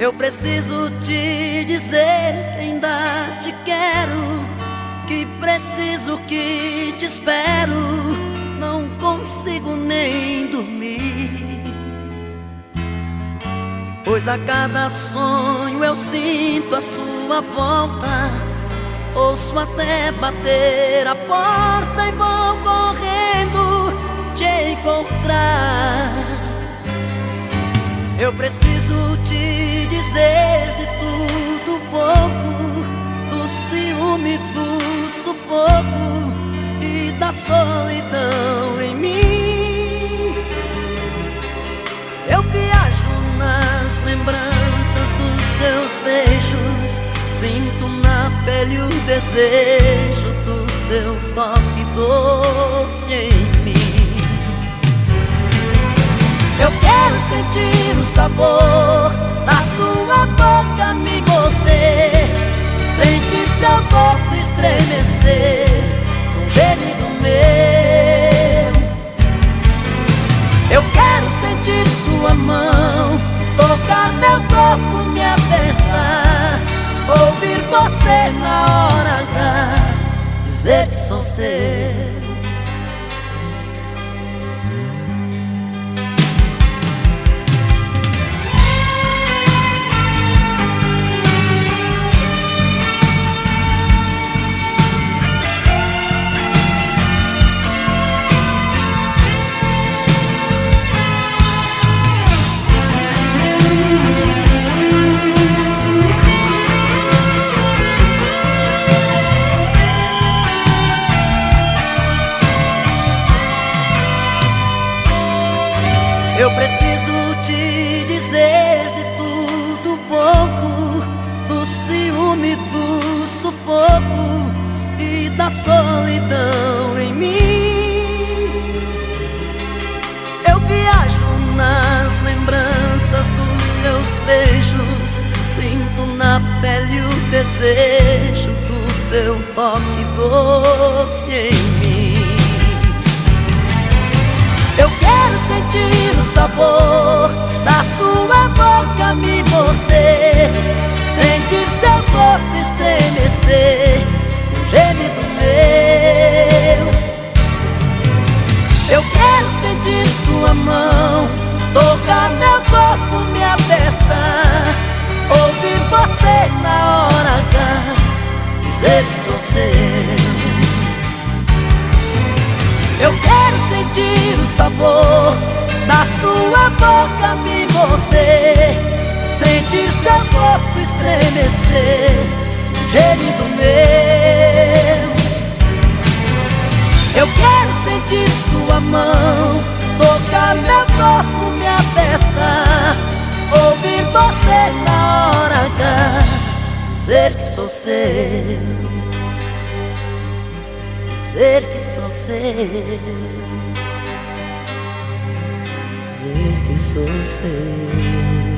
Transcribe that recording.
Eu preciso te dizer que ainda te quero, que preciso que te espero, não consigo nem dormir. Pois a cada sonho eu sinto a sua volta, ouço até bater a porta e vou correndo te encontrar. Eu preciso dizer de tudo pouco Do ciúme, do sufoco E da solidão em mim. Eu viajo nas lembranças dos seus beijos Sinto na pele o desejo do seu toque doce em mim sentir o sabor da sua boca me morder, sentir seu corpo estremecer com gemido meu. Eu quero sentir sua mão tocar meu corpo, me apertar, ouvir você na hora H dizer que sou seu. Eu preciso te dizer de tudo pouco Do ciúme, do sufoco E da solidão em mim. Eu viajo nas desejo do seu toque doce em mim. Eu quero sentir o sabor Eu quero sentir o sabor da sua boca me morder, sentir seu corpo estremecer, gemido meu. Eu quero sentir sua mão tocar meu corpo, me apertar, ouvir você na hora H, dizer que sou seu dizer que sou seu, dizer que sou seu.